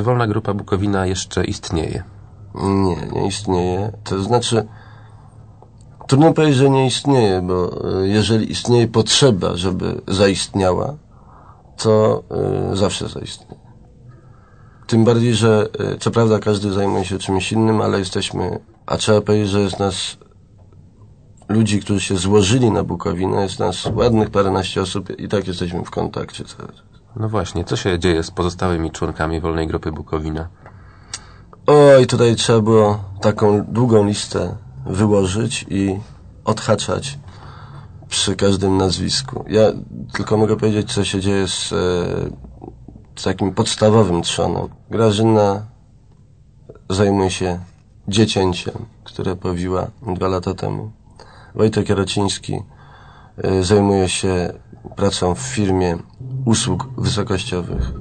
Czy Wolna Grupa Bukowina jeszcze istnieje? Nie, nie istnieje. To znaczy, trudno powiedzieć, że nie istnieje, bo y, jeżeli istnieje potrzeba, żeby zaistniała, to y, zawsze zaistnieje. Tym bardziej, że y, co prawda każdy zajmuje się czymś innym, ale jesteśmy, a trzeba powiedzieć, że jest nas ludzi, którzy się złożyli na Bukowinę, jest nas ładnych paręnaście osób i tak jesteśmy w kontakcie cały czas. No właśnie, co się dzieje z pozostałymi członkami Wolnej Grupy Bukowina? Oj, tutaj trzeba było taką długą listę wyłożyć i odhaczać przy każdym nazwisku. Ja tylko mogę powiedzieć, co się dzieje z, e, z takim podstawowym trzonem. Grażyna zajmuje się dziecięciem, które powiła dwa lata temu. Wojtek Jarociński e, zajmuje się pracą w firmie usług wysokościowych.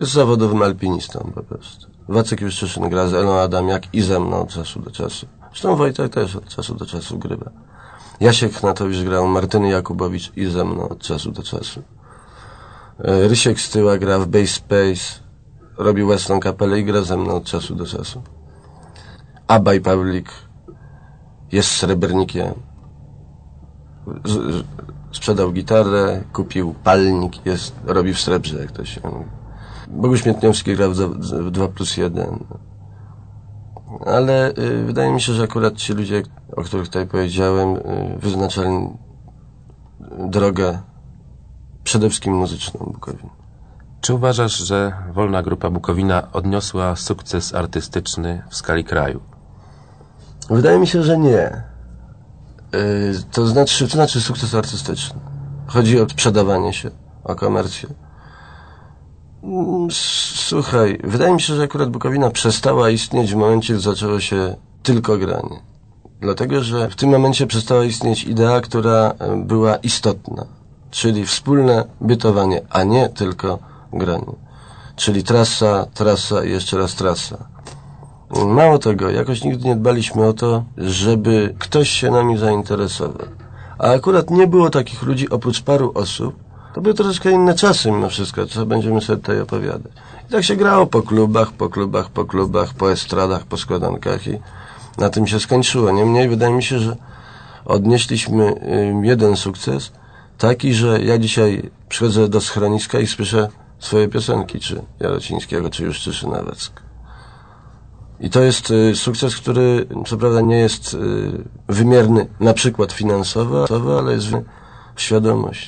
Jest zawodowym alpinistą po prostu. Wacek Juszczyszyn gra z Elą Adamiak i ze mną od czasu do czasu. Zresztą Wojtek też od czasu do czasu grywa. Jasiek Chnatowicz grał Martyny Jakubowicz i ze mną od czasu do czasu. E, Rysiek Styła gra w Base Space, robi Western Kapelę i gra ze mną od czasu do czasu. Abaj Pawlik jest srebrnikiem. Sprzedał gitarę, kupił palnik, jest, robi w srebrze, jak to się mówi. Boguś Mietniowski gra w, w 2 plus 1. Ale y, wydaje mi się, że akurat ci ludzie, o których tutaj powiedziałem, y, wyznaczali drogę przede wszystkim muzyczną Bukowin. Czy uważasz, że Wolna Grupa Bukowina odniosła sukces artystyczny w skali kraju? Wydaje mi się, że nie. Y, to znaczy, to znaczy sukces artystyczny. Chodzi o sprzedawanie się, o komercję. Mm, Słuchaj, wydaje mi się, że akurat Bukowina przestała istnieć w momencie, gdy zaczęło się tylko granie. Dlatego, że w tym momencie przestała istnieć idea, która e, była istotna, czyli wspólne bytowanie, a nie tylko granie. Czyli trasa, trasa i jeszcze raz trasa. Mało tego, jakoś nigdy nie dbaliśmy o to, żeby ktoś się nami zainteresował. A akurat nie było takich ludzi oprócz paru osób, to były troszeczkę inne czasy mimo wszystko, co będziemy sobie tutaj opowiadać. I tak się grało po klubach, po klubach, po klubach, po estradach, po składankach i na tym się skończyło. Niemniej wydaje mi się, że odnieśliśmy jeden sukces, taki, że ja dzisiaj przychodzę do schroniska i słyszę swoje piosenki, czy Jarocińskiego, czy Juszczyszy Nawecka. I to jest y, sukces, który co prawda nie jest y, wymierny na przykład finansowo, ale jest świadomość.